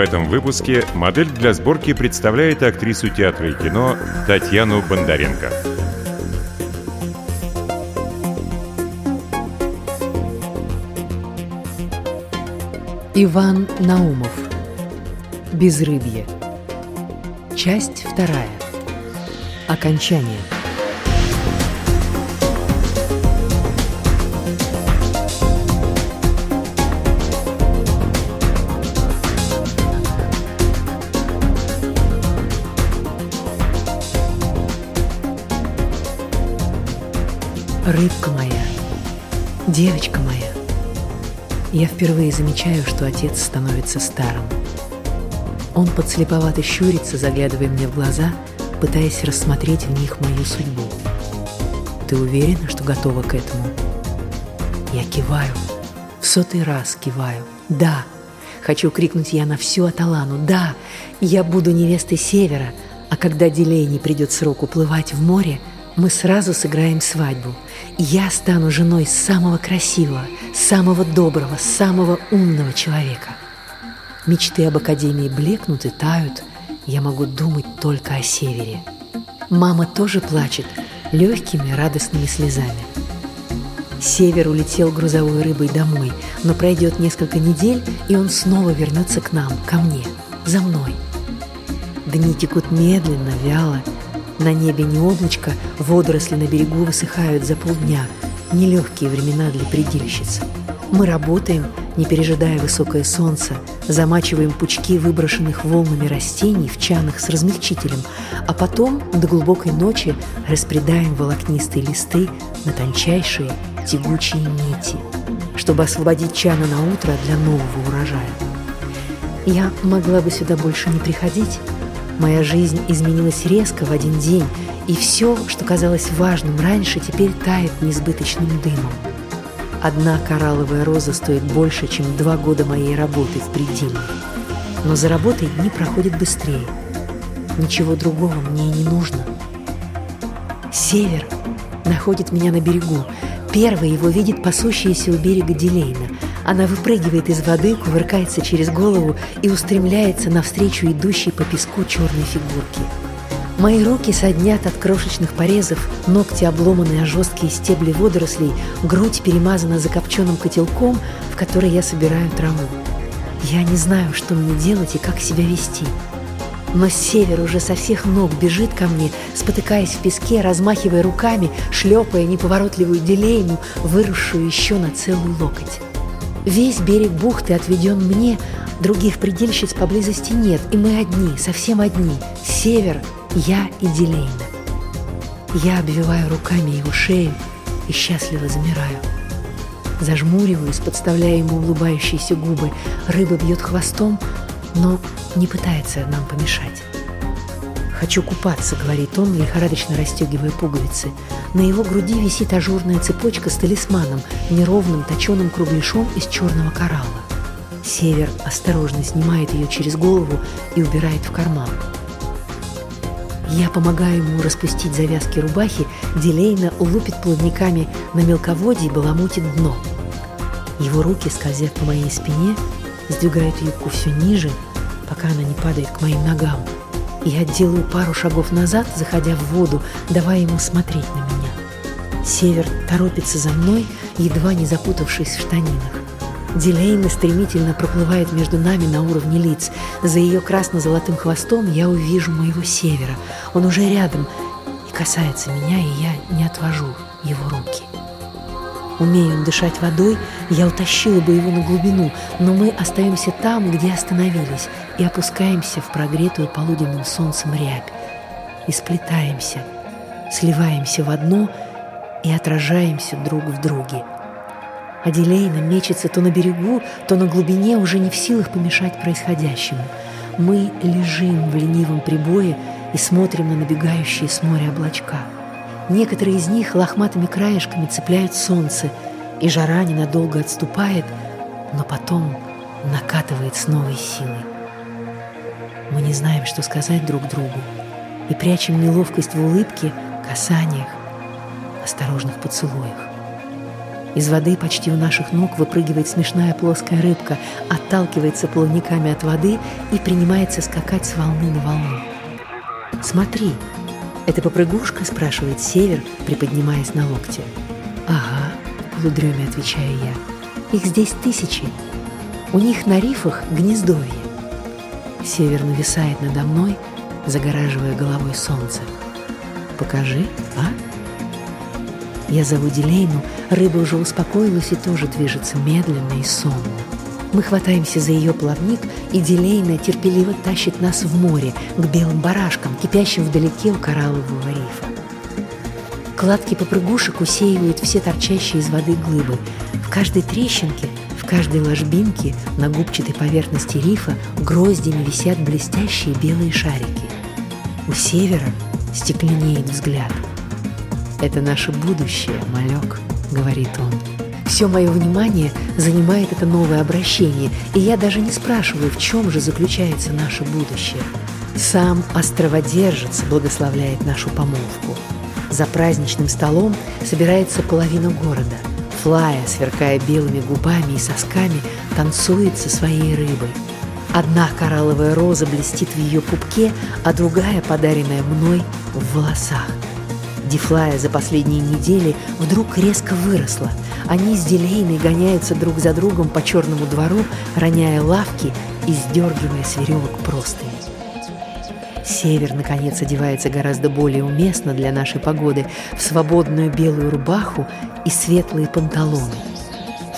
Этом выпуске модель для сборки представляет актрису театра и кино Татьяну Бондаренко. Иван Наумов. Безрыбье. Часть вторая. Окончание Рыбка моя, девочка моя, я впервые замечаю, что отец становится старым. Он подслеповато щурится, заглядывая мне в глаза, пытаясь рассмотреть в них мою судьбу. Ты уверена, что готова к этому? Я киваю, в сотый раз киваю. Да, хочу крикнуть я на всю Аталану. Да, я буду невестой Севера, а когда Дилей не придет срок уплывать в море – мы сразу сыграем свадьбу. Я стану женой самого красивого, самого доброго, самого умного человека. Мечты об Академии блекнут и тают. Я могу думать только о севере. Мама тоже плачет легкими радостными слезами. Север улетел грузовой рыбой домой, но пройдет несколько недель, и он снова вернется к нам, ко мне, за мной. Дни текут медленно, вяло, на небе не облачко, водоросли на берегу высыхают за полдня. Нелегкие времена для предельщиц. Мы работаем, не пережидая высокое солнце, замачиваем пучки выброшенных волнами растений в чанах с размягчителем, а потом до глубокой ночи распредаем волокнистые листы на тончайшие тягучие нити, чтобы освободить чаны на утро для нового урожая. Я могла бы сюда больше не приходить, Моя жизнь изменилась резко в один день, и все, что казалось важным раньше, теперь тает несбыточным дымом. Одна коралловая роза стоит больше, чем два года моей работы в пределе. Но за работой дни проходят быстрее. Ничего другого мне и не нужно. Север находит меня на берегу. Первый его видит пасущаяся у берега Дилейна – она выпрыгивает из воды, кувыркается через голову и устремляется навстречу идущей по песку черной фигурки. Мои руки соднят от крошечных порезов, ногти обломаны о жесткие стебли водорослей, грудь перемазана закопченным котелком, в который я собираю траву. Я не знаю, что мне делать и как себя вести. Но север уже со всех ног бежит ко мне, спотыкаясь в песке, размахивая руками, шлепая неповоротливую делейну, выросшую еще на целый локоть. Весь берег бухты отведен мне, других предельщиц поблизости нет, и мы одни, совсем одни, север, я и Дилейна. Я обвиваю руками его шею и счастливо замираю. Зажмуриваюсь, подставляя ему улыбающиеся губы. Рыба бьет хвостом, но не пытается нам помешать. «Хочу купаться», — говорит он, лихорадочно расстегивая пуговицы. На его груди висит ажурная цепочка с талисманом, неровным точеным кругляшом из черного коралла. Север осторожно снимает ее через голову и убирает в карман. Я помогаю ему распустить завязки рубахи, Дилейна лупит плавниками на мелководье и баламутит дно. Его руки, скользят по моей спине, сдвигают юбку все ниже, пока она не падает к моим ногам. Я делаю пару шагов назад, заходя в воду, давая ему смотреть на меня. Север торопится за мной, едва не запутавшись в штанинах. Дилейна стремительно проплывает между нами на уровне лиц. За ее красно-золотым хвостом я увижу моего севера. Он уже рядом и касается меня, и я не отвожу его руки. Умея он дышать водой, я утащила бы его на глубину, но мы остаемся там, где остановились, и опускаемся в прогретую полуденным солнцем рябь, и сплетаемся, сливаемся в одно и отражаемся друг в друге. Аделейна мечется то на берегу, то на глубине, уже не в силах помешать происходящему. Мы лежим в ленивом прибое и смотрим на набегающие с моря облачка. Некоторые из них лохматыми краешками цепляют солнце, и жара ненадолго отступает, но потом накатывает с новой силой. Мы не знаем, что сказать друг другу, и прячем неловкость в улыбке, касаниях, осторожных поцелуях. Из воды почти у наших ног выпрыгивает смешная плоская рыбка, отталкивается плавниками от воды и принимается скакать с волны на волну. «Смотри, это попрыгушка?» – спрашивает Север, приподнимаясь на локте. «Ага», – полудреме отвечаю я. «Их здесь тысячи. У них на рифах гнездовье». Север нависает надо мной, загораживая головой солнце. «Покажи, а?» Я зову Дилейну, рыба уже успокоилась и тоже движется медленно и сонно. Мы хватаемся за ее плавник, и Дилейна терпеливо тащит нас в море, к белым барашкам, кипящим вдалеке у кораллового рифа. Кладки попрыгушек усеивают все торчащие из воды глыбы. В каждой трещинке, в каждой ложбинке на губчатой поверхности рифа гроздями висят блестящие белые шарики. У севера стекленеет взгляд – «Это наше будущее, малек», — говорит он. Все мое внимание занимает это новое обращение, и я даже не спрашиваю, в чем же заключается наше будущее. Сам островодержец благословляет нашу помолвку. За праздничным столом собирается половина города. Флая, сверкая белыми губами и сосками, танцует со своей рыбой. Одна коралловая роза блестит в ее пупке, а другая, подаренная мной, в волосах. Дифлая за последние недели вдруг резко выросла. Они с Дилейной гоняются друг за другом по черному двору, роняя лавки и сдергивая с веревок простыни. Север, наконец, одевается гораздо более уместно для нашей погоды в свободную белую рубаху и светлые панталоны.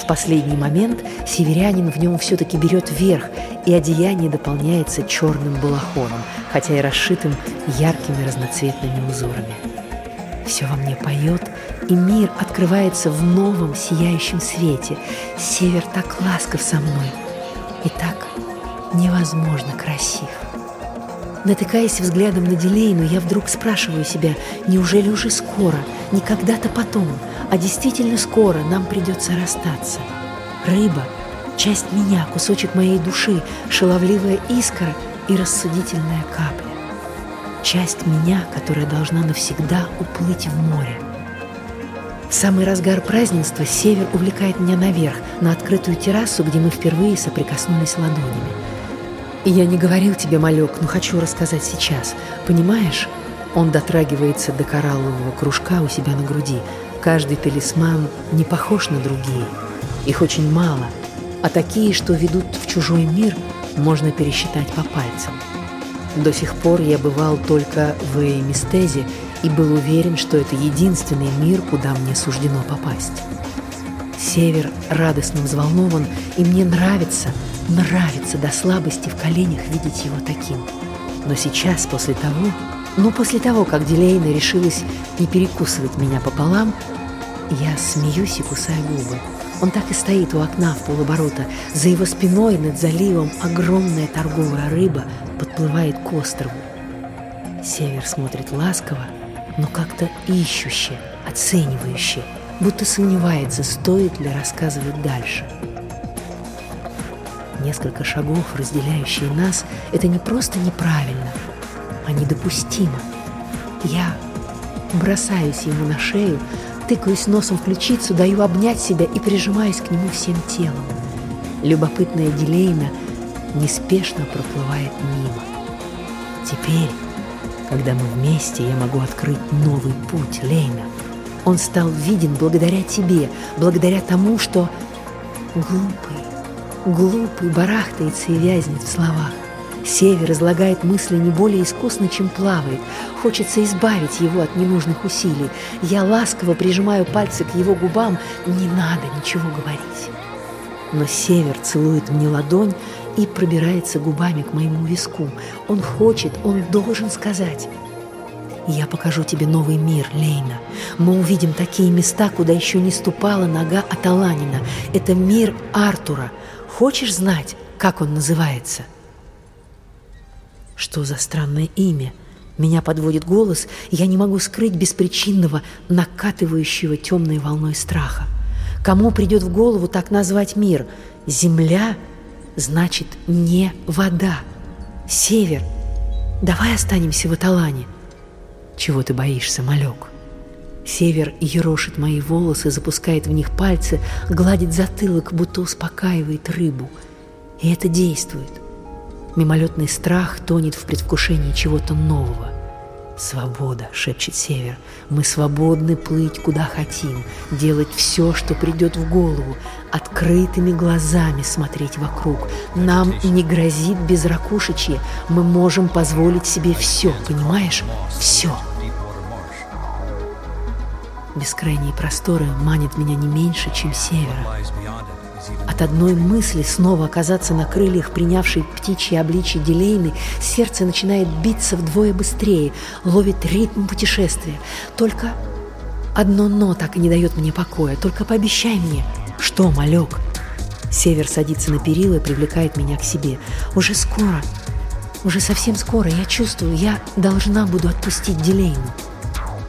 В последний момент северянин в нем все-таки берет верх, и одеяние дополняется черным балахоном, хотя и расшитым яркими разноцветными узорами. Все во мне поет, и мир открывается в новом сияющем свете. Север так ласков со мной и так невозможно красив. Натыкаясь взглядом на Дилейну, я вдруг спрашиваю себя, неужели уже скоро, не когда-то потом, а действительно скоро нам придется расстаться? Рыба — часть меня, кусочек моей души, шаловливая искра и рассудительная капля часть меня, которая должна навсегда уплыть в море. В самый разгар празднества север увлекает меня наверх, на открытую террасу, где мы впервые соприкоснулись ладонями. И я не говорил тебе, малек, но хочу рассказать сейчас. Понимаешь, он дотрагивается до кораллового кружка у себя на груди. Каждый талисман не похож на другие. Их очень мало, а такие, что ведут в чужой мир, можно пересчитать по пальцам. До сих пор я бывал только в Эймистезе и был уверен, что это единственный мир, куда мне суждено попасть. Север радостно взволнован, и мне нравится, нравится до слабости в коленях видеть его таким. Но сейчас, после того, ну, после того, как Дилейна решилась не перекусывать меня пополам, я смеюсь и кусаю губы. Он так и стоит у окна в полоборота. За его спиной над заливом огромная торговая рыба подплывает к острову. Север смотрит ласково, но как-то ищуще, оценивающе, будто сомневается, стоит ли рассказывать дальше. Несколько шагов, разделяющие нас, это не просто неправильно, а недопустимо. Я бросаюсь ему на шею, тыкаюсь носом в ключицу, даю обнять себя и прижимаюсь к нему всем телом. Любопытная Дилейна неспешно проплывает мимо. Теперь, когда мы вместе, я могу открыть новый путь, Лейна. Он стал виден благодаря тебе, благодаря тому, что глупый, глупый барахтается и вязнет в словах. Север излагает мысли не более искусно, чем плавает. Хочется избавить его от ненужных усилий. Я ласково прижимаю пальцы к его губам. Не надо ничего говорить. Но Север целует мне ладонь и пробирается губами к моему виску. Он хочет, он должен сказать. Я покажу тебе новый мир, Лейна. Мы увидим такие места, куда еще не ступала нога Аталанина. Это мир Артура. Хочешь знать, как он называется?» Что за странное имя? Меня подводит голос, и я не могу скрыть беспричинного, накатывающего темной волной страха. Кому придет в голову так назвать мир? Земля значит не вода. Север. Давай останемся в Аталане. Чего ты боишься, малек? Север ерошит мои волосы, запускает в них пальцы, гладит затылок, будто успокаивает рыбу. И это действует. Мимолетный страх тонет в предвкушении чего-то нового. «Свобода», — шепчет Север, — «мы свободны плыть куда хотим, делать все, что придет в голову, открытыми глазами смотреть вокруг. Нам не грозит безракушечье, мы можем позволить себе все, понимаешь? Все». Бескрайние просторы манят меня не меньше, чем севера. От одной мысли снова оказаться на крыльях, принявшей птичьи обличье Дилейны, сердце начинает биться вдвое быстрее, ловит ритм путешествия. Только одно «но» так и не дает мне покоя. Только пообещай мне. Что, малек? Север садится на перила и привлекает меня к себе. Уже скоро, уже совсем скоро, я чувствую, я должна буду отпустить Дилейну.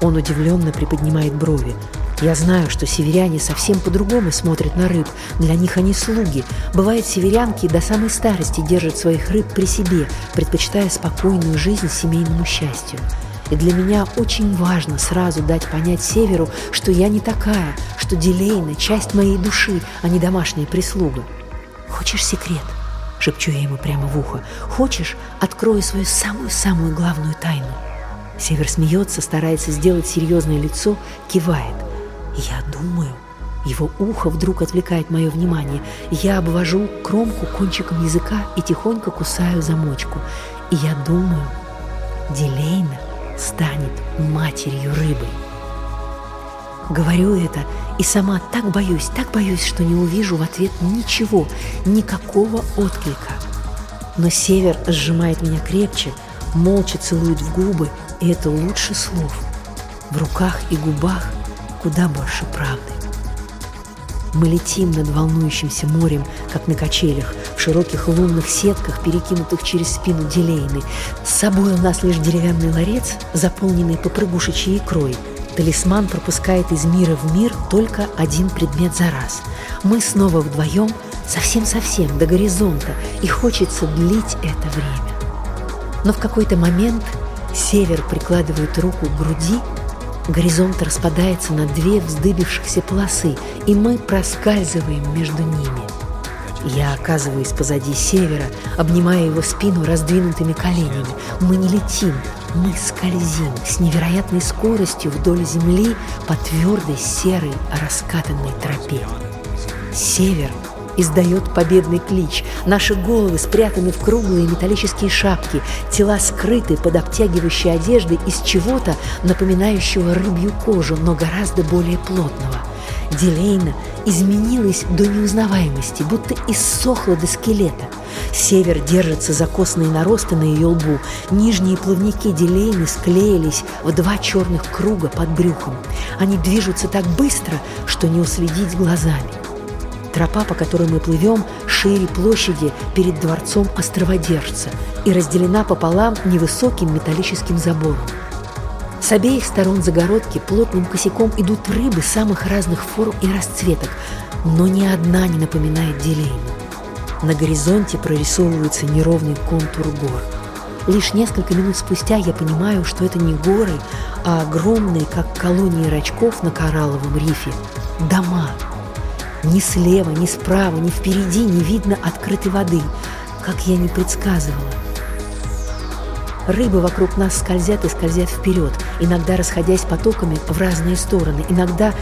Он удивленно приподнимает брови. Я знаю, что северяне совсем по-другому смотрят на рыб. Для них они слуги. Бывает, северянки до самой старости держат своих рыб при себе, предпочитая спокойную жизнь семейному счастью. И для меня очень важно сразу дать понять Северу, что я не такая, что Дилейна – часть моей души, а не домашняя прислуга. «Хочешь секрет?» – шепчу я ему прямо в ухо. «Хочешь, открою свою самую-самую главную тайну?» Север смеется, старается сделать серьезное лицо, кивает. Я думаю, его ухо вдруг отвлекает мое внимание. Я обвожу кромку кончиком языка и тихонько кусаю замочку. И я думаю, Дилейна станет матерью рыбы. Говорю это и сама так боюсь, так боюсь, что не увижу в ответ ничего, никакого отклика. Но Север сжимает меня крепче, молча целует в губы, и это лучше слов. В руках и губах куда больше правды. Мы летим над волнующимся морем, как на качелях, в широких лунных сетках, перекинутых через спину Дилейны. С собой у нас лишь деревянный ларец, заполненный попрыгушечьей икрой. Талисман пропускает из мира в мир только один предмет за раз. Мы снова вдвоем, совсем-совсем до горизонта, и хочется длить это время. Но в какой-то момент Север прикладывает руку к груди, горизонт распадается на две вздыбившихся полосы, и мы проскальзываем между ними. Я оказываюсь позади Севера, обнимая его спину раздвинутыми коленями. Мы не летим, мы скользим с невероятной скоростью вдоль земли по твердой серой раскатанной тропе. Север издает победный клич. Наши головы спрятаны в круглые металлические шапки, тела скрыты под обтягивающей одеждой из чего-то, напоминающего рыбью кожу, но гораздо более плотного. Дилейна изменилась до неузнаваемости, будто иссохла до скелета. Север держится за костные наросты на ее лбу. Нижние плавники Дилейны склеились в два черных круга под брюхом. Они движутся так быстро, что не уследить глазами. Тропа, по которой мы плывем, шире площади перед дворцом островодержца и разделена пополам невысоким металлическим забором. С обеих сторон загородки плотным косяком идут рыбы самых разных форм и расцветок, но ни одна не напоминает Дилейну. На горизонте прорисовывается неровный контур гор. Лишь несколько минут спустя я понимаю, что это не горы, а огромные, как колонии рачков на коралловом рифе, дома – ни слева, ни справа, ни впереди не видно открытой воды, как я не предсказывала. Рыбы вокруг нас скользят и скользят вперед, иногда расходясь потоками в разные стороны, иногда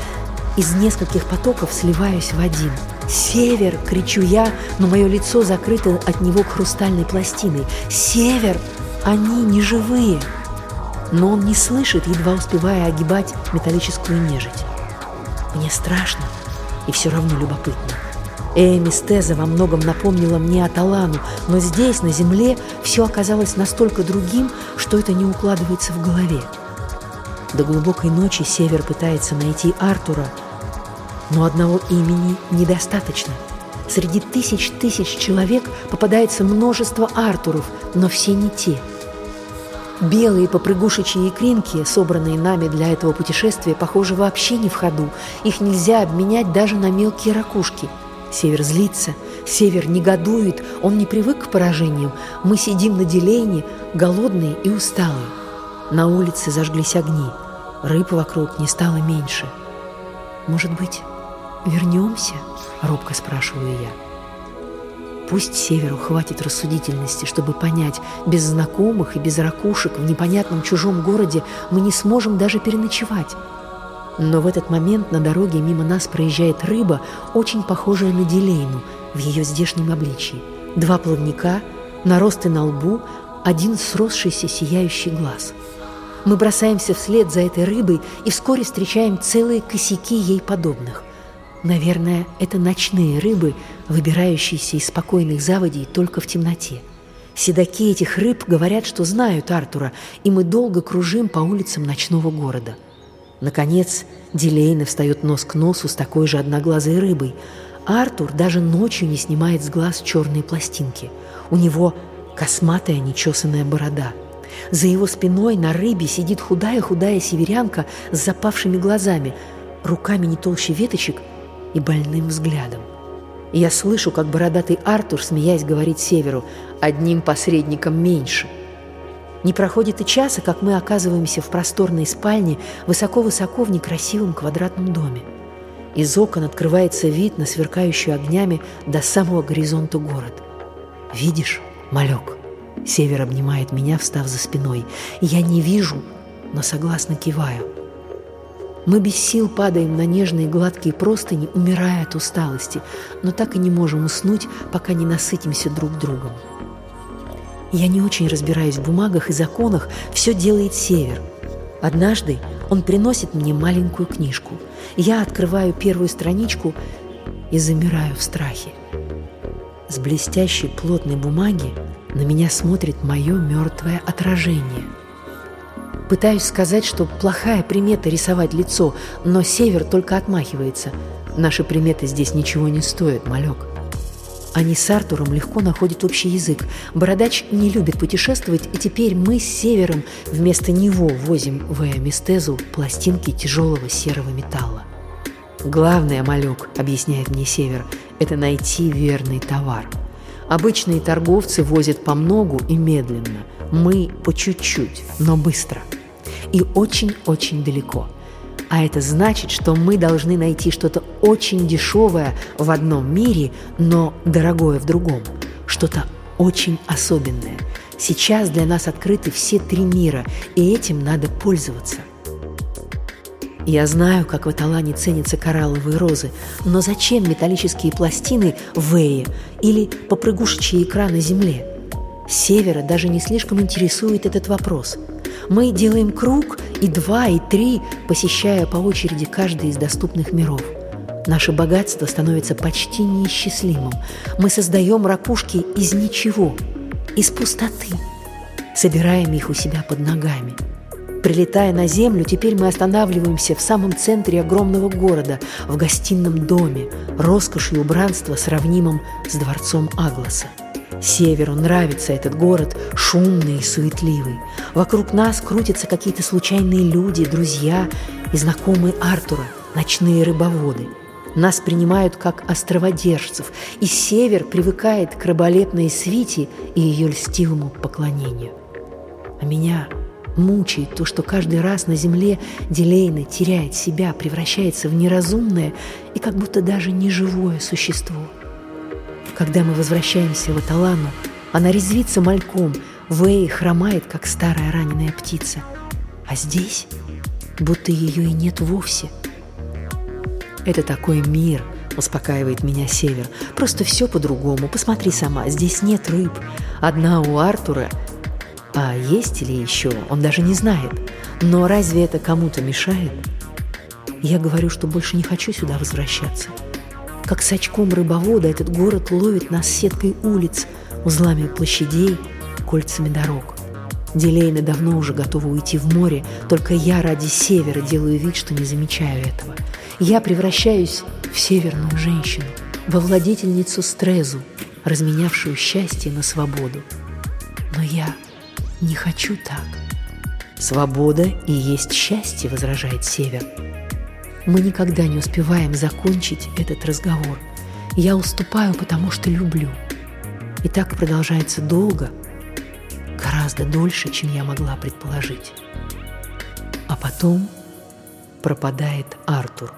из нескольких потоков сливаюсь в один. «Север!» — кричу я, но мое лицо закрыто от него хрустальной пластиной. «Север! Они не живые!» Но он не слышит, едва успевая огибать металлическую нежить. Мне страшно и все равно любопытно. Эми Стеза во многом напомнила мне Аталану, но здесь, на земле, все оказалось настолько другим, что это не укладывается в голове. До глубокой ночи Север пытается найти Артура, но одного имени недостаточно. Среди тысяч тысяч человек попадается множество Артуров, но все не те – Белые попрыгушечьи икринки, собранные нами для этого путешествия, похоже, вообще не в ходу. Их нельзя обменять даже на мелкие ракушки. Север злится, Север негодует, он не привык к поражениям. Мы сидим на делейне, голодные и усталые. На улице зажглись огни. Рыб вокруг не стало меньше. «Может быть, вернемся?» — робко спрашиваю я. Пусть Северу хватит рассудительности, чтобы понять, без знакомых и без ракушек в непонятном чужом городе мы не сможем даже переночевать. Но в этот момент на дороге мимо нас проезжает рыба, очень похожая на Дилейну в ее здешнем обличии. Два плавника, наросты на лбу, один сросшийся сияющий глаз. Мы бросаемся вслед за этой рыбой и вскоре встречаем целые косяки ей подобных. Наверное, это ночные рыбы, выбирающиеся из спокойных заводей только в темноте. Седаки этих рыб говорят, что знают Артура, и мы долго кружим по улицам ночного города. Наконец, Дилейна встает нос к носу с такой же одноглазой рыбой. Артур даже ночью не снимает с глаз черные пластинки. У него косматая нечесанная борода. За его спиной на рыбе сидит худая-худая северянка с запавшими глазами, руками не толще веточек – и больным взглядом. я слышу, как бородатый Артур, смеясь, говорит Северу, одним посредником меньше. Не проходит и часа, как мы оказываемся в просторной спальне высоко-высоко в некрасивом квадратном доме. Из окон открывается вид на сверкающую огнями до самого горизонта город. «Видишь, малек?» Север обнимает меня, встав за спиной. «Я не вижу, но согласно киваю. Мы без сил падаем на нежные гладкие простыни, умирая от усталости, но так и не можем уснуть, пока не насытимся друг другом. Я не очень разбираюсь в бумагах и законах, все делает Север. Однажды он приносит мне маленькую книжку. Я открываю первую страничку и замираю в страхе. С блестящей плотной бумаги на меня смотрит мое мертвое отражение – Пытаюсь сказать, что плохая примета рисовать лицо, но Север только отмахивается. Наши приметы здесь ничего не стоят, малек. Они с Артуром легко находят общий язык. Бородач не любит путешествовать, и теперь мы с Севером вместо него возим в Эмистезу пластинки тяжелого серого металла. «Главное, малек», — объясняет мне Север, — «это найти верный товар. Обычные торговцы возят по многу и медленно. Мы по чуть-чуть, но быстро» и очень-очень далеко. А это значит, что мы должны найти что-то очень дешевое в одном мире, но дорогое в другом. Что-то очень особенное. Сейчас для нас открыты все три мира, и этим надо пользоваться. Я знаю, как в Аталане ценятся коралловые розы, но зачем металлические пластины в Эе или попрыгушечьи икра на земле? Севера даже не слишком интересует этот вопрос – мы делаем круг и два, и три, посещая по очереди каждый из доступных миров. Наше богатство становится почти неисчислимым. Мы создаем ракушки из ничего, из пустоты. Собираем их у себя под ногами. Прилетая на землю, теперь мы останавливаемся в самом центре огромного города, в гостином доме, роскошью убранства, сравнимым с дворцом Агласа. Северу нравится этот город, шумный и суетливый. Вокруг нас крутятся какие-то случайные люди, друзья и знакомые Артура, ночные рыбоводы. Нас принимают как островодержцев, и север привыкает к рыболепной свите и ее льстивому поклонению. А меня мучает то, что каждый раз на земле Дилейна теряет себя, превращается в неразумное и как будто даже неживое существо – когда мы возвращаемся в Аталану, она резвится мальком, Вэй хромает, как старая раненая птица. А здесь будто ее и нет вовсе. «Это такой мир», — успокаивает меня Север. «Просто все по-другому. Посмотри сама, здесь нет рыб. Одна у Артура. А есть ли еще, он даже не знает. Но разве это кому-то мешает?» Я говорю, что больше не хочу сюда возвращаться. Как с очком рыбовода этот город ловит нас сеткой улиц, узлами площадей, кольцами дорог. Дилейна давно уже готова уйти в море, только я ради севера делаю вид, что не замечаю этого. Я превращаюсь в северную женщину, во владетельницу Стрезу, разменявшую счастье на свободу. Но я не хочу так. Свобода и есть счастье, возражает Север. Мы никогда не успеваем закончить этот разговор. Я уступаю, потому что люблю. И так продолжается долго, гораздо дольше, чем я могла предположить. А потом пропадает Артур.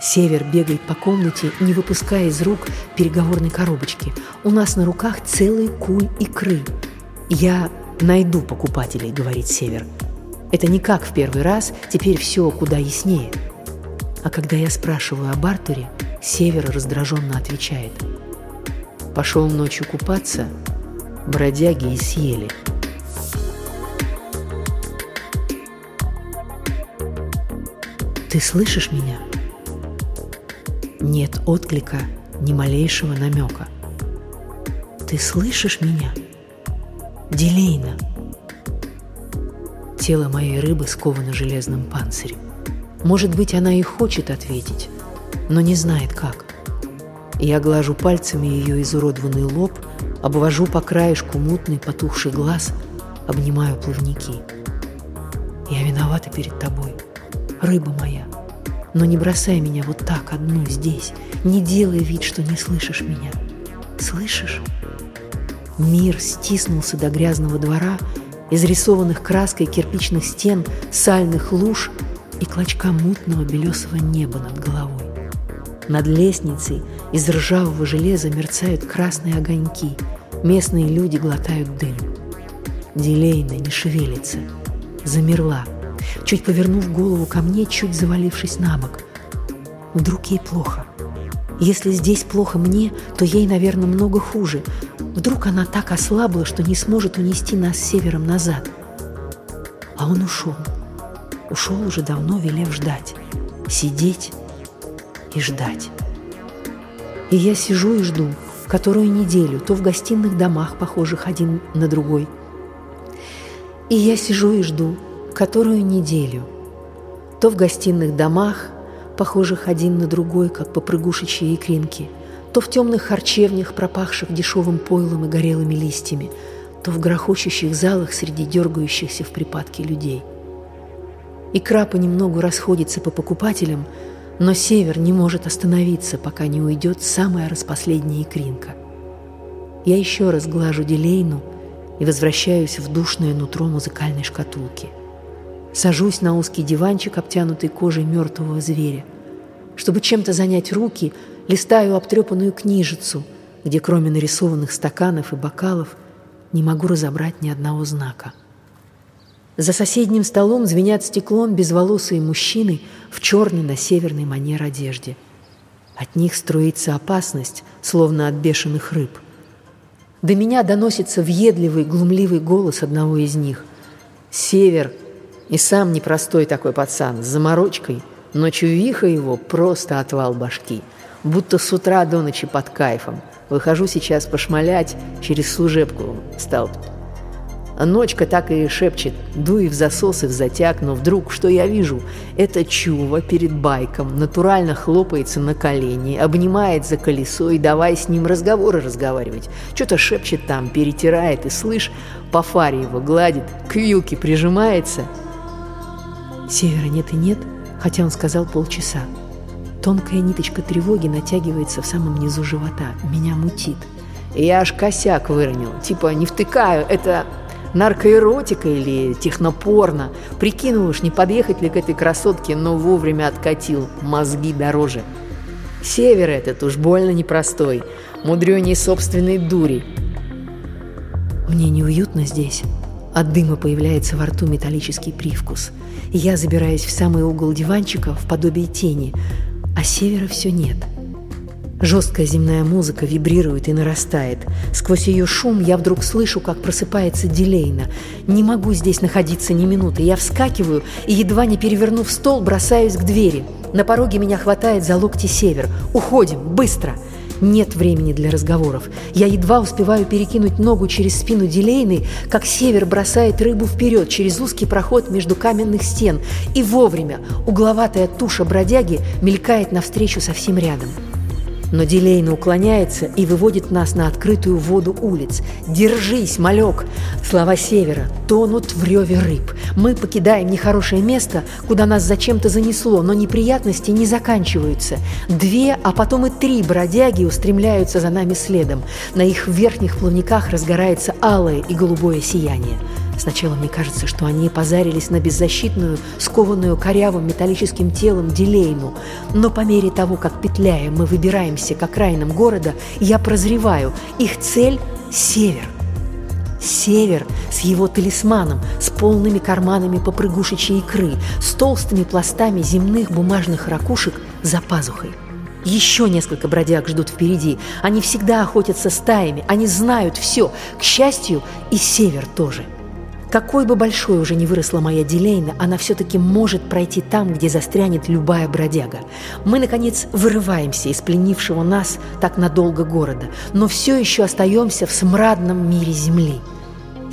Север бегает по комнате, не выпуская из рук переговорной коробочки. У нас на руках целый куль икры. «Я найду покупателей», — говорит Север. Это не как в первый раз, теперь все куда яснее. А когда я спрашиваю об Артуре, Север раздраженно отвечает. Пошел ночью купаться, бродяги и съели. Ты слышишь меня? Нет отклика, ни малейшего намека. Ты слышишь меня? Делейна. Тело моей рыбы сковано железным панцирем. Может быть, она и хочет ответить, но не знает как. Я глажу пальцами ее изуродованный лоб, обвожу по краешку мутный потухший глаз, обнимаю плавники. Я виновата перед тобой, рыба моя. Но не бросай меня вот так одну здесь, не делай вид, что не слышишь меня. Слышишь? Мир стиснулся до грязного двора, изрисованных краской кирпичных стен, сальных луж и клочка мутного белесого неба над головой. Над лестницей из ржавого железа мерцают красные огоньки. Местные люди глотают дым. Дилейна не шевелится. Замерла. Чуть повернув голову ко мне, чуть завалившись на бок. Вдруг ей плохо. Если здесь плохо мне, то ей, наверное, много хуже. Вдруг она так ослабла, что не сможет унести нас севером назад. А он ушел. Ушел уже давно, велев ждать. Сидеть и ждать. И я сижу и жду, которую неделю, то в гостиных домах, похожих один на другой. И я сижу и жду, которую неделю, то в гостиных домах, похожих один на другой, как попрыгушечьи икринки, то в темных харчевнях, пропахших дешевым пойлом и горелыми листьями, то в грохочущих залах среди дергающихся в припадке людей. Икра понемногу расходится по покупателям, но север не может остановиться, пока не уйдет самая распоследняя икринка. Я еще раз глажу Дилейну и возвращаюсь в душное нутро музыкальной шкатулки. Сажусь на узкий диванчик, обтянутый кожей мертвого зверя. Чтобы чем-то занять руки, листаю обтрепанную книжицу, где кроме нарисованных стаканов и бокалов не могу разобрать ни одного знака. За соседним столом звенят стеклом безволосые мужчины в черной на северной манер одежде. От них струится опасность, словно от бешеных рыб. До меня доносится въедливый, глумливый голос одного из них. «Север! И сам непростой такой пацан, с заморочкой, но чувиха его просто отвал башки, будто с утра до ночи под кайфом. Выхожу сейчас пошмалять, через служебку стал ночка так и шепчет, дуй в засос и в затяг, но вдруг, что я вижу? Это чува перед байком, натурально хлопается на колени, обнимает за колесо и давай с ним разговоры разговаривать. Что-то шепчет там, перетирает и, слышь, по фаре его гладит, к вилке прижимается. Севера нет и нет, хотя он сказал полчаса. Тонкая ниточка тревоги натягивается в самом низу живота, меня мутит. Я аж косяк выронил, типа не втыкаю, это наркоэротика или технопорно. Прикинул уж, не подъехать ли к этой красотке, но вовремя откатил, мозги дороже. Север этот уж больно непростой, мудреней собственной дури. Мне неуютно здесь. От дыма появляется во рту металлический привкус. Я забираюсь в самый угол диванчика в подобие тени, а севера все нет — Жесткая земная музыка вибрирует и нарастает. Сквозь ее шум я вдруг слышу, как просыпается Дилейна. Не могу здесь находиться ни минуты. Я вскакиваю и, едва не перевернув стол, бросаюсь к двери. На пороге меня хватает за локти север. «Уходим! Быстро!» Нет времени для разговоров. Я едва успеваю перекинуть ногу через спину Дилейны, как север бросает рыбу вперед через узкий проход между каменных стен. И вовремя угловатая туша бродяги мелькает навстречу совсем рядом. Но Дилейна уклоняется и выводит нас на открытую воду улиц. «Держись, малек!» Слова севера тонут в реве рыб. Мы покидаем нехорошее место, куда нас зачем-то занесло, но неприятности не заканчиваются. Две, а потом и три бродяги устремляются за нами следом. На их верхних плавниках разгорается алое и голубое сияние. Сначала мне кажется, что они позарились на беззащитную, скованную корявым металлическим телом Дилейну. Но по мере того, как петляя мы выбираемся к окраинам города, я прозреваю, их цель – север. Север с его талисманом, с полными карманами попрыгушечьей икры, с толстыми пластами земных бумажных ракушек за пазухой. Еще несколько бродяг ждут впереди. Они всегда охотятся стаями, они знают все. К счастью, и север тоже. Какой бы большой уже не выросла моя Дилейна, она все-таки может пройти там, где застрянет любая бродяга. Мы, наконец, вырываемся из пленившего нас так надолго города, но все еще остаемся в смрадном мире земли.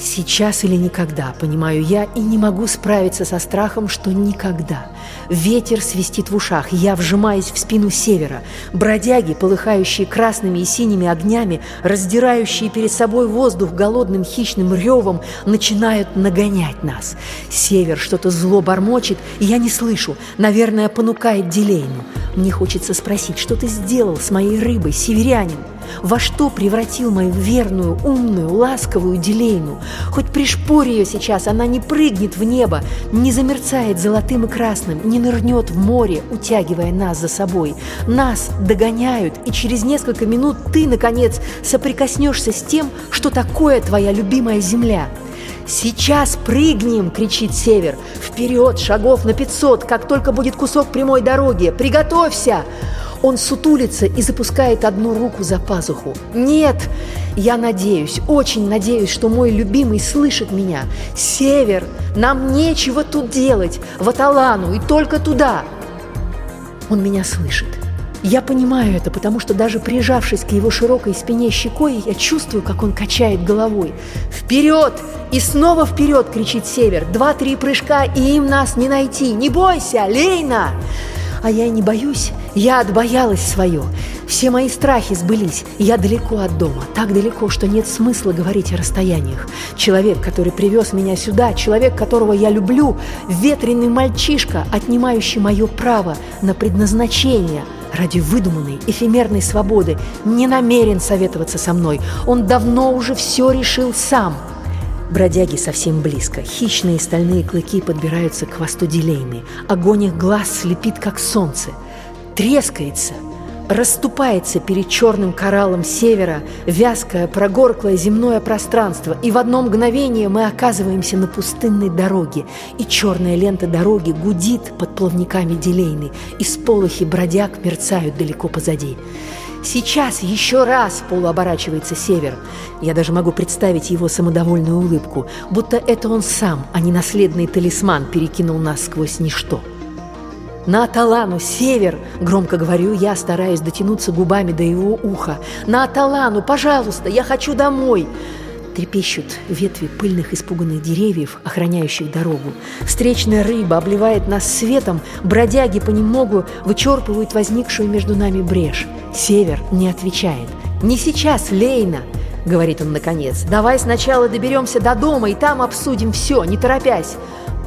Сейчас или никогда, понимаю я, и не могу справиться со страхом, что никогда. Ветер свистит в ушах, я вжимаюсь в спину севера. Бродяги, полыхающие красными и синими огнями, раздирающие перед собой воздух голодным хищным ревом, начинают нагонять нас. Север что-то зло бормочет, и я не слышу. Наверное, понукает Дилейну. Мне хочется спросить, что ты сделал с моей рыбой, северянин? Во что превратил мою верную, умную, ласковую Дилейну? Хоть пришпори ее сейчас, она не прыгнет в небо, не замерцает золотым и красным, не нырнет в море, утягивая нас за собой. Нас догоняют, и через несколько минут ты, наконец, соприкоснешься с тем, что такое твоя любимая земля. «Сейчас прыгнем!» – кричит Север. «Вперед! Шагов на пятьсот! Как только будет кусок прямой дороги! Приготовься!» Он сутулится и запускает одну руку за пазуху. «Нет! Я надеюсь, очень надеюсь, что мой любимый слышит меня. Север! Нам нечего тут делать! В Аталану и только туда!» Он меня слышит. Я понимаю это, потому что даже прижавшись к его широкой спине щекой, я чувствую, как он качает головой. «Вперед! И снова вперед!» – кричит Север. «Два-три прыжка, и им нас не найти! Не бойся, Лейна!» А я не боюсь, я отбоялась свое. Все мои страхи сбылись. Я далеко от дома, так далеко, что нет смысла говорить о расстояниях. Человек, который привез меня сюда, человек, которого я люблю, ветреный мальчишка, отнимающий мое право на предназначение – ради выдуманной, эфемерной свободы не намерен советоваться со мной. Он давно уже все решил сам – Бродяги совсем близко. Хищные стальные клыки подбираются к хвосту Дилейны. Огонь их глаз слепит, как солнце. Трескается, расступается перед черным кораллом севера, вязкое, прогорклое земное пространство, и в одно мгновение мы оказываемся на пустынной дороге, и черная лента дороги гудит под плавниками Дилейны, и сполохи бродяг мерцают далеко позади. Сейчас еще раз полуоборачивается север. Я даже могу представить его самодовольную улыбку, будто это он сам, а не наследный талисман перекинул нас сквозь ничто. «На Аталану, север!» – громко говорю я, стараясь дотянуться губами до его уха. «На Аталану, пожалуйста, я хочу домой!» Трепещут ветви пыльных испуганных деревьев, охраняющих дорогу. Встречная рыба обливает нас светом, бродяги понемногу вычерпывают возникшую между нами брешь. Север не отвечает. «Не сейчас, Лейна!» — говорит он наконец. «Давай сначала доберемся до дома, и там обсудим все, не торопясь».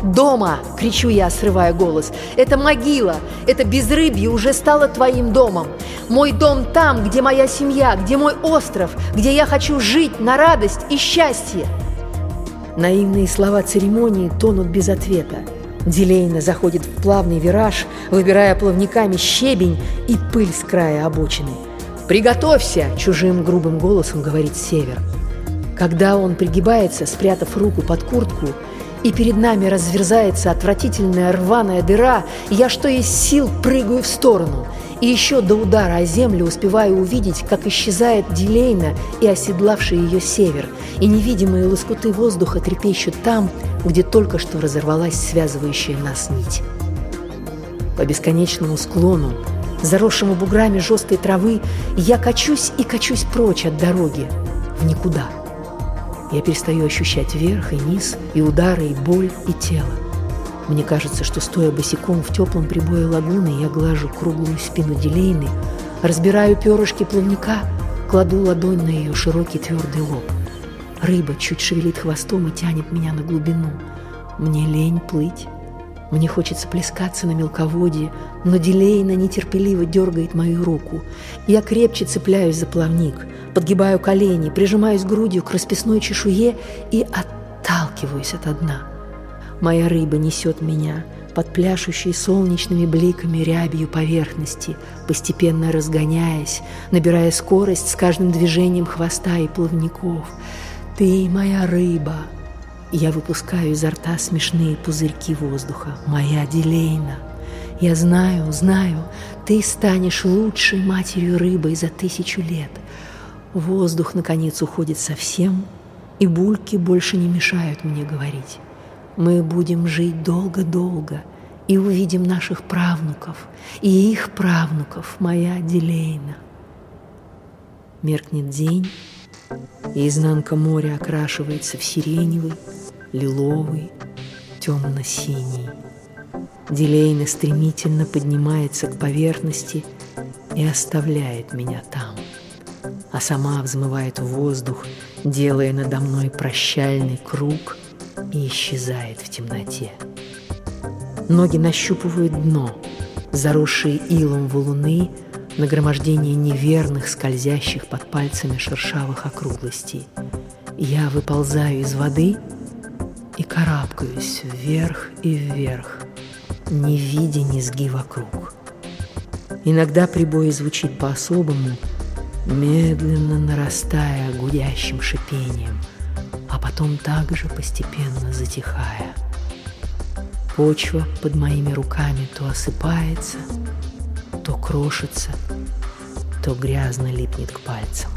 «Дома!» – кричу я, срывая голос. «Это могила! Это безрыбье уже стало твоим домом! Мой дом там, где моя семья, где мой остров, где я хочу жить на радость и счастье!» Наивные слова церемонии тонут без ответа. Дилейна заходит в плавный вираж, выбирая плавниками щебень и пыль с края обочины. «Приготовься!» – чужим грубым голосом говорит Север. Когда он пригибается, спрятав руку под куртку, и перед нами разверзается отвратительная рваная дыра, я что есть сил прыгаю в сторону. И еще до удара о землю успеваю увидеть, как исчезает Дилейна и оседлавший ее север, и невидимые лоскуты воздуха трепещут там, где только что разорвалась связывающая нас нить. По бесконечному склону, заросшему буграми жесткой травы, я качусь и качусь прочь от дороги, в никуда. Я перестаю ощущать верх и низ, и удары, и боль, и тело. Мне кажется, что стоя босиком в теплом прибое лагуны, я глажу круглую спину Дилейны, разбираю перышки плавника, кладу ладонь на ее широкий твердый лоб. Рыба чуть шевелит хвостом и тянет меня на глубину. Мне лень плыть. Мне хочется плескаться на мелководье, но Дилейна нетерпеливо дергает мою руку. Я крепче цепляюсь за плавник, подгибаю колени, прижимаюсь грудью к расписной чешуе и отталкиваю отталкиваюсь от дна. Моя рыба несет меня под пляшущей солнечными бликами рябью поверхности, постепенно разгоняясь, набирая скорость с каждым движением хвоста и плавников. «Ты моя рыба!» Я выпускаю изо рта смешные пузырьки воздуха. «Моя Дилейна!» Я знаю, знаю, ты станешь лучшей матерью рыбой за тысячу лет. Воздух, наконец, уходит совсем, и бульки больше не мешают мне говорить. Мы будем жить долго-долго и увидим наших правнуков и их правнуков, моя Дилейна. Меркнет день, и изнанка моря окрашивается в сиреневый, лиловый, темно-синий. Дилейна стремительно поднимается к поверхности и оставляет меня там, а сама взмывает в воздух, делая надо мной прощальный круг и исчезает в темноте. Ноги нащупывают дно, заросшие илом валуны, нагромождение неверных, скользящих под пальцами шершавых округлостей. Я выползаю из воды и карабкаюсь вверх и вверх, не видя низги вокруг. Иногда прибой звучит по-особому, медленно нарастая гудящим шипением, а потом также постепенно затихая. Почва под моими руками то осыпается, то крошится, то грязно липнет к пальцам.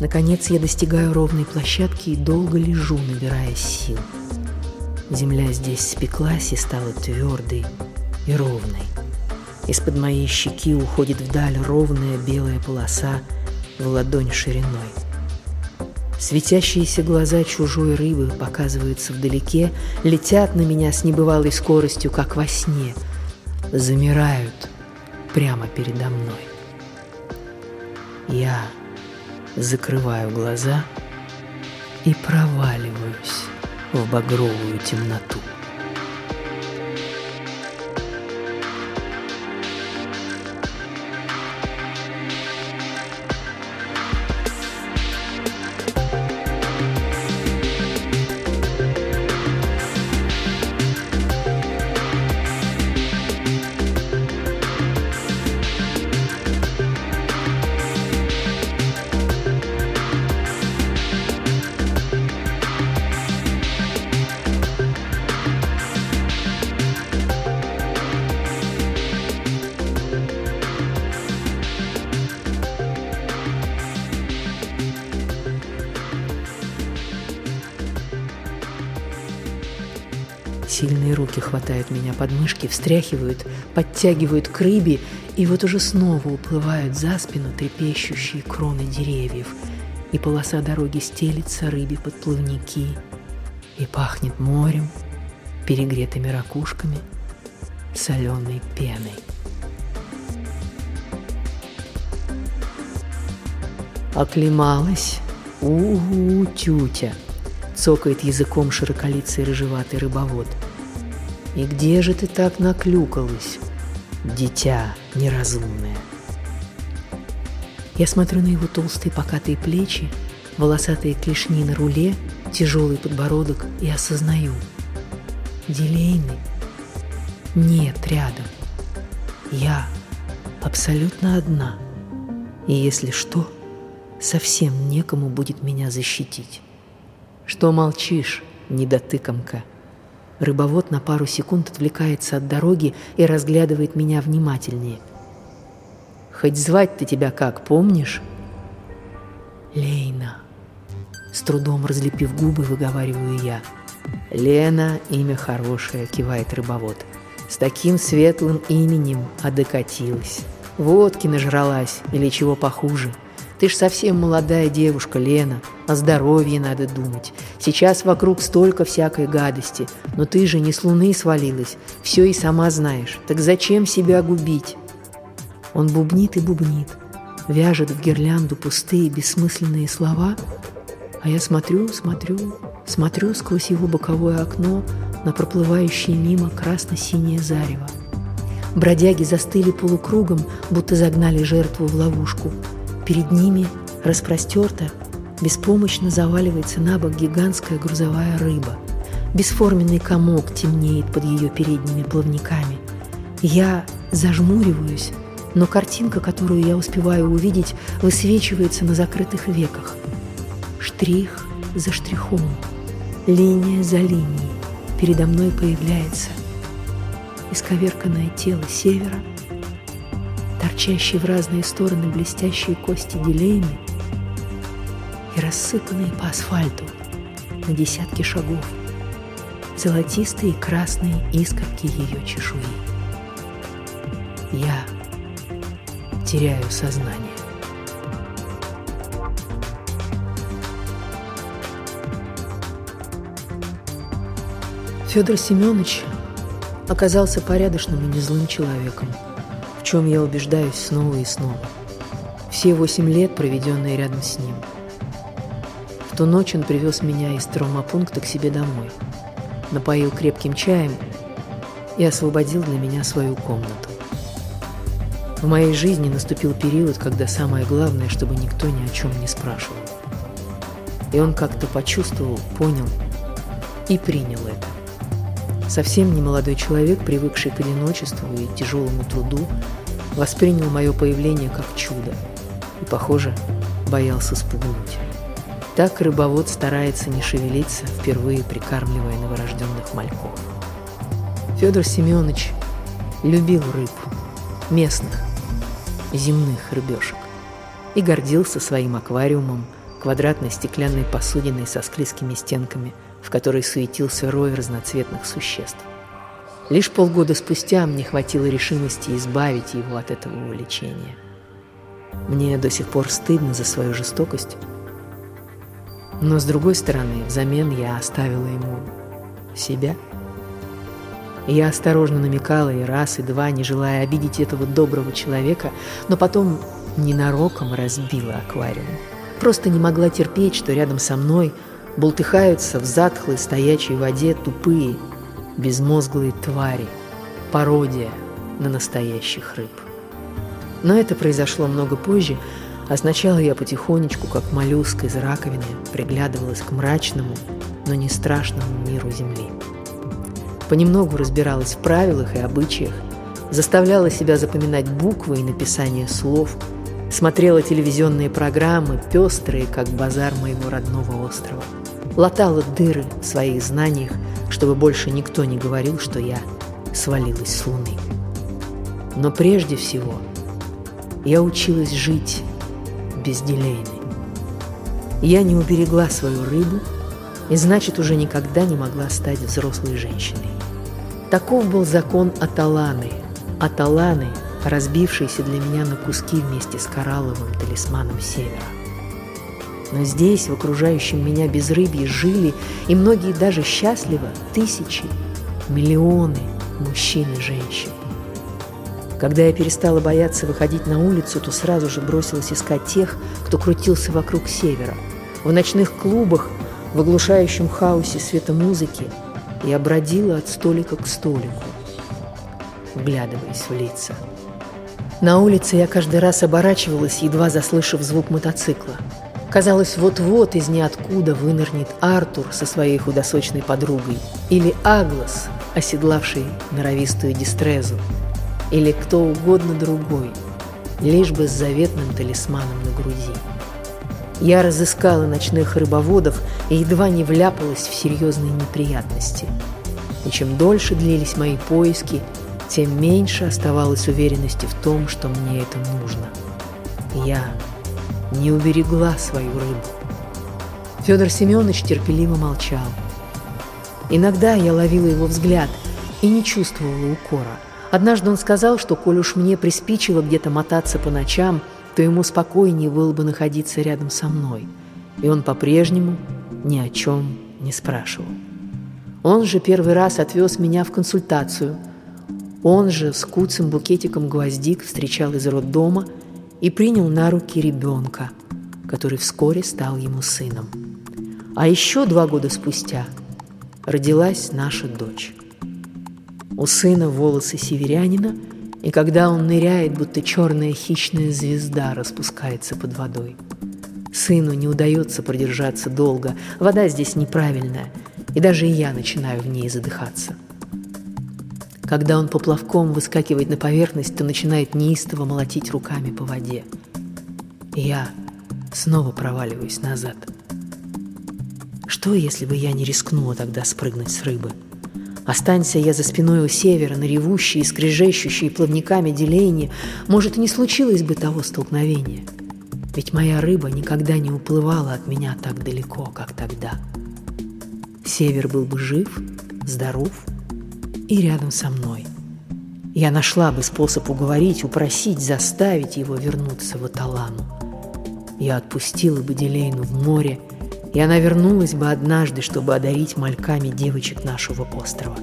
Наконец я достигаю ровной площадки и долго лежу, набираясь сил. Земля здесь спеклась и стала твердой и ровной. Из-под моей щеки уходит вдаль ровная белая полоса в ладонь шириной. Светящиеся глаза чужой рыбы показываются вдалеке, летят на меня с небывалой скоростью, как во сне, замирают прямо передо мной. Я закрываю глаза и проваливаюсь в багровую темноту. Сильные руки хватают меня под мышки, встряхивают, подтягивают к рыбе, и вот уже снова уплывают за спину трепещущие кроны деревьев, и полоса дороги стелится рыбе под плавники, и пахнет морем, перегретыми ракушками, соленой пеной. Оклемалась, у-у, тютя, цокает языком широколицый рыжеватый рыбовод – и где же ты так наклюкалась, дитя неразумное? Я смотрю на его толстые покатые плечи, волосатые клешни на руле, тяжелый подбородок и осознаю. Делейный нет рядом. Я абсолютно одна. И если что, совсем некому будет меня защитить. Что молчишь, недотыкомка? Рыбовод на пару секунд отвлекается от дороги и разглядывает меня внимательнее. «Хоть звать-то тебя как, помнишь?» «Лейна», — с трудом разлепив губы, выговариваю я. «Лена — имя хорошее», — кивает рыбовод. «С таким светлым именем одокатилась. Водки нажралась или чего похуже». Ты ж совсем молодая девушка, Лена. О здоровье надо думать. Сейчас вокруг столько всякой гадости. Но ты же не с луны свалилась. Все и сама знаешь. Так зачем себя губить? Он бубнит и бубнит. Вяжет в гирлянду пустые бессмысленные слова. А я смотрю, смотрю, смотрю сквозь его боковое окно на проплывающее мимо красно-синее зарево. Бродяги застыли полукругом, будто загнали жертву в ловушку – Перед ними распростерта Беспомощно заваливается на бок гигантская грузовая рыба. Бесформенный комок темнеет под ее передними плавниками. Я зажмуриваюсь, но картинка, которую я успеваю увидеть, высвечивается на закрытых веках. Штрих за штрихом, линия за линией передо мной появляется исковерканное тело севера, торчащие в разные стороны блестящие кости Дилейны и рассыпанные по асфальту на десятки шагов золотистые и красные искорки ее чешуи. Я теряю сознание. Федор Семенович оказался порядочным и незлым человеком, чем я убеждаюсь снова и снова. Все восемь лет, проведенные рядом с ним. В ту ночь он привез меня из травмопункта к себе домой, напоил крепким чаем и освободил для меня свою комнату. В моей жизни наступил период, когда самое главное, чтобы никто ни о чем не спрашивал. И он как-то почувствовал, понял и принял это. Совсем не молодой человек, привыкший к одиночеству и тяжелому труду, воспринял мое появление как чудо и, похоже, боялся спугнуть. Так рыбовод старается не шевелиться, впервые прикармливая новорожденных мальков. Федор Семенович любил рыб, местных, земных рыбешек, и гордился своим аквариумом, квадратной стеклянной посудиной со склизкими стенками, в которой суетился рой разноцветных существ. Лишь полгода спустя мне хватило решимости избавить его от этого увлечения. Мне до сих пор стыдно за свою жестокость, но с другой стороны, взамен я оставила ему себя – я осторожно намекала и раз, и два, не желая обидеть этого доброго человека, но потом ненароком разбила аквариум. Просто не могла терпеть, что рядом со мной бултыхаются в затхлой стоячей воде тупые, безмозглые твари, пародия на настоящих рыб. Но это произошло много позже, а сначала я потихонечку, как моллюск из раковины, приглядывалась к мрачному, но не страшному миру Земли. Понемногу разбиралась в правилах и обычаях, заставляла себя запоминать буквы и написание слов, смотрела телевизионные программы, пестрые, как базар моего родного острова, латала дыры в своих знаниях, чтобы больше никто не говорил, что я свалилась с луны. Но прежде всего я училась жить без дилейны. Я не уберегла свою рыбу и, значит, уже никогда не могла стать взрослой женщиной. Таков был закон Аталаны. Аталаны, разбившийся для меня на куски вместе с коралловым талисманом севера. Но здесь, в окружающем меня безрыбье, жили, и многие даже счастливо, тысячи, миллионы мужчин и женщин. Когда я перестала бояться выходить на улицу, то сразу же бросилась искать тех, кто крутился вокруг севера. В ночных клубах, в оглушающем хаосе света музыки – я бродила от столика к столику, вглядываясь в лица. На улице я каждый раз оборачивалась, едва заслышав звук мотоцикла. Казалось, вот-вот из ниоткуда вынырнет Артур со своей худосочной подругой, или Аглас, оседлавший норовистую дистрезу, или кто угодно другой, лишь бы с заветным талисманом на груди. Я разыскала ночных рыбоводов и едва не вляпалась в серьезные неприятности. И чем дольше длились мои поиски, тем меньше оставалось уверенности в том, что мне это нужно. Я не уберегла свою рыбу. Федор Семенович терпеливо молчал. Иногда я ловила его взгляд и не чувствовала укора. Однажды он сказал, что коль уж мне приспичило где-то мотаться по ночам – то ему спокойнее было бы находиться рядом со мной, и он по-прежнему ни о чем не спрашивал. Он же первый раз отвез меня в консультацию. Он же с куцым букетиком гвоздик встречал из роддома и принял на руки ребенка, который вскоре стал ему сыном. А еще два года спустя родилась наша дочь. У сына волосы северянина – и когда он ныряет, будто черная хищная звезда распускается под водой. Сыну не удается продержаться долго, вода здесь неправильная, и даже я начинаю в ней задыхаться. Когда он поплавком выскакивает на поверхность, то начинает неистово молотить руками по воде. Я снова проваливаюсь назад. Что, если бы я не рискнула тогда спрыгнуть с рыбы? Останься я за спиной у севера, на ревущей и скрежещущей плавниками делейни, может, и не случилось бы того столкновения. Ведь моя рыба никогда не уплывала от меня так далеко, как тогда. Север был бы жив, здоров и рядом со мной. Я нашла бы способ уговорить, упросить, заставить его вернуться в Аталану. Я отпустила бы Делейну в море, и она вернулась бы однажды, чтобы одарить мальками девочек нашего острова.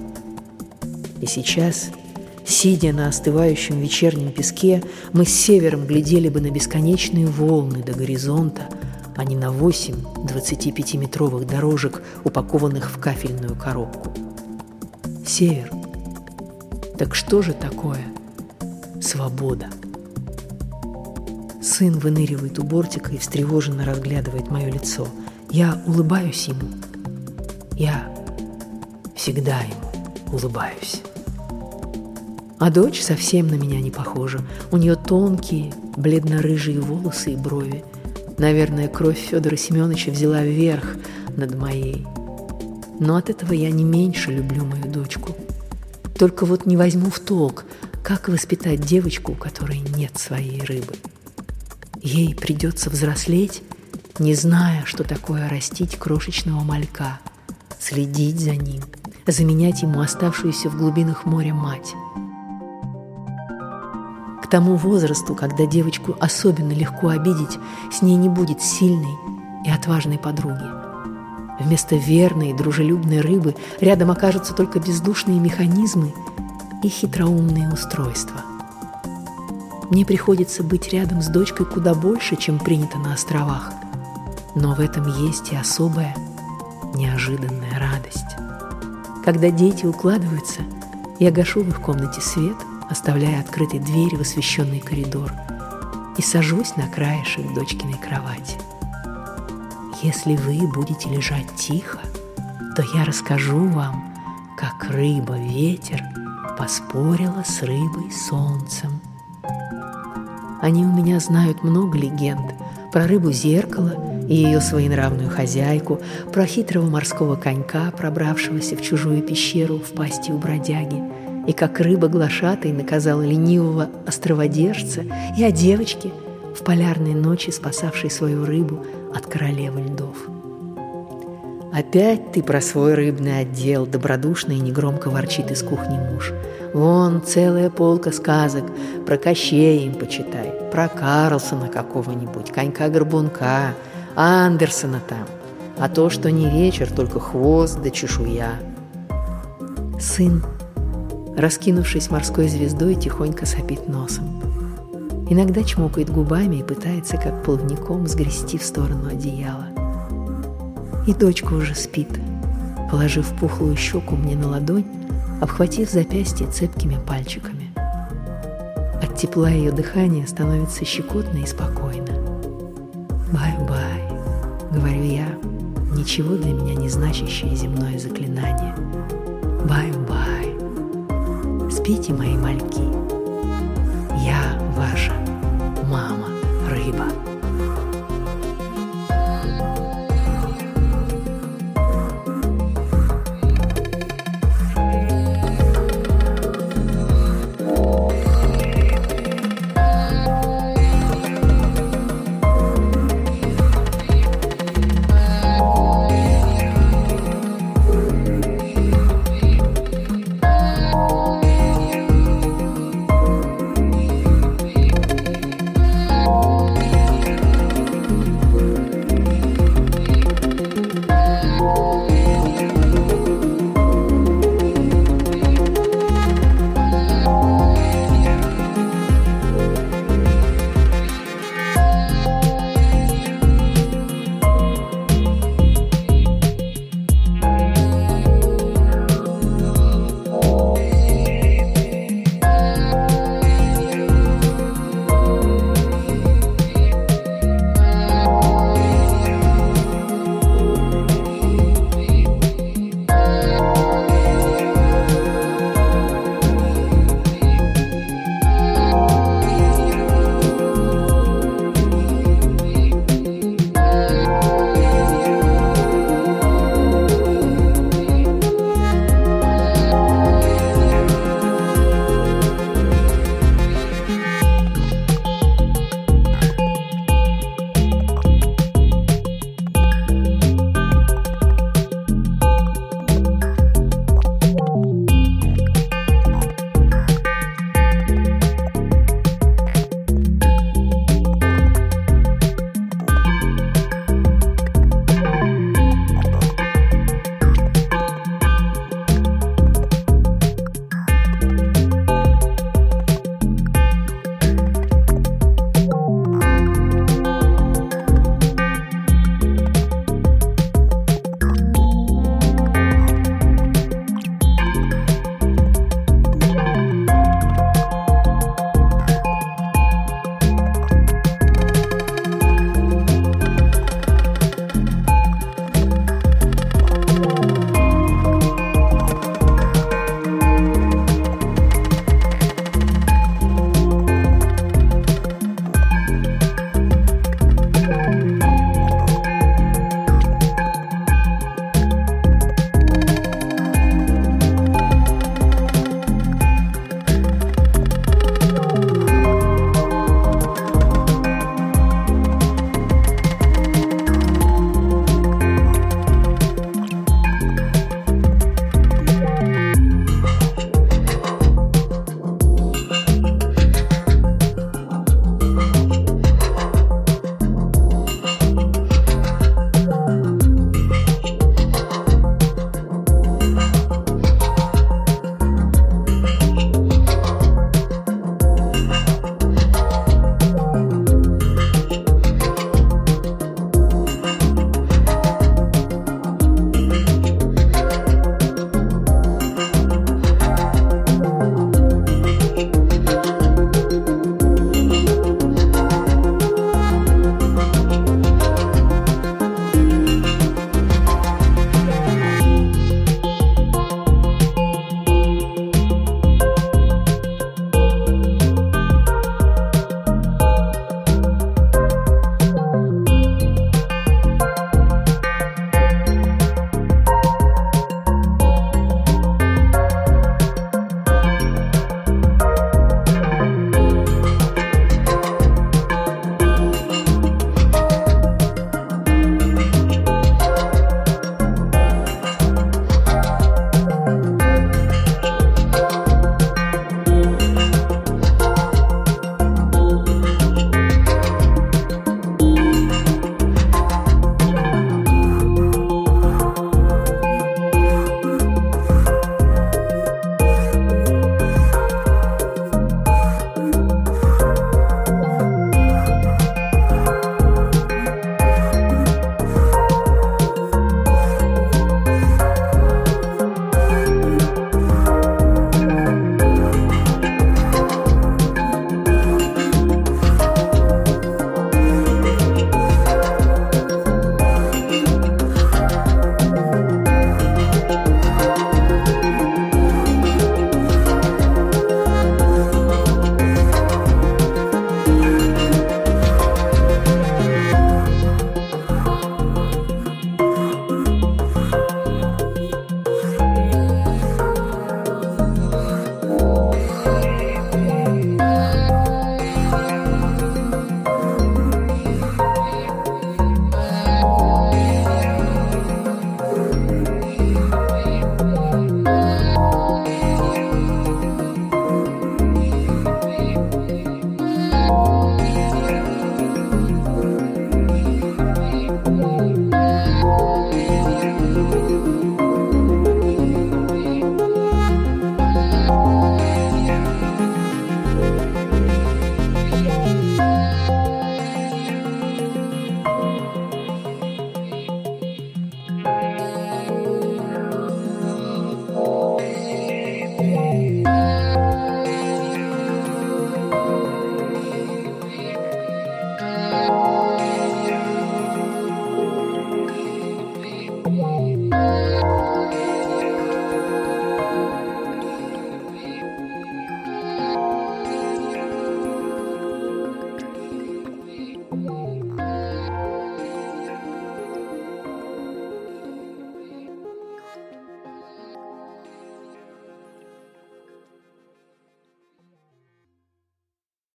И сейчас, сидя на остывающем вечернем песке, мы с севером глядели бы на бесконечные волны до горизонта, а не на восемь 25-метровых дорожек, упакованных в кафельную коробку. Север. Так что же такое свобода? Сын выныривает у бортика и встревоженно разглядывает мое лицо. Я улыбаюсь ему. Я всегда ему улыбаюсь. А дочь совсем на меня не похожа. У нее тонкие, бледно-рыжие волосы и брови. Наверное, кровь Федора Семеновича взяла вверх над моей. Но от этого я не меньше люблю мою дочку. Только вот не возьму в толк, как воспитать девочку, у которой нет своей рыбы. Ей придется взрослеть, не зная, что такое растить крошечного малька, следить за ним, заменять ему оставшуюся в глубинах моря мать. К тому возрасту, когда девочку особенно легко обидеть, с ней не будет сильной и отважной подруги. Вместо верной и дружелюбной рыбы рядом окажутся только бездушные механизмы и хитроумные устройства – мне приходится быть рядом с дочкой куда больше, чем принято на островах. Но в этом есть и особая, неожиданная радость. Когда дети укладываются, я гашу в их комнате свет, оставляя открытой дверь в освещенный коридор, и сажусь на краешек дочкиной кровати. Если вы будете лежать тихо, то я расскажу вам, как рыба-ветер поспорила с рыбой-солнцем. Они у меня знают много легенд про рыбу-зеркало и ее своенравную хозяйку, про хитрого морского конька, пробравшегося в чужую пещеру в пасти у бродяги, и как рыба-глашатай наказала ленивого островодержца, и о девочке в полярной ночи, спасавшей свою рыбу от королевы льдов. «Опять ты про свой рыбный отдел», — добродушно и негромко ворчит из кухни муж — Вон целая полка сказок про Кощея им почитай, про Карлсона какого-нибудь, Конька-горбунка, Андерсона там. А то, что не вечер, только хвост да чешуя. Сын, раскинувшись морской звездой, тихонько сопит носом. Иногда чмокает губами и пытается, как плавником, сгрести в сторону одеяла. И дочка уже спит, положив пухлую щеку мне на ладонь, обхватив запястье цепкими пальчиками. От тепла ее дыхания становится щекотно и спокойно. «Бай-бай», — говорю я, ничего для меня не значащее земное заклинание. «Бай-бай». Спите, мои мальки.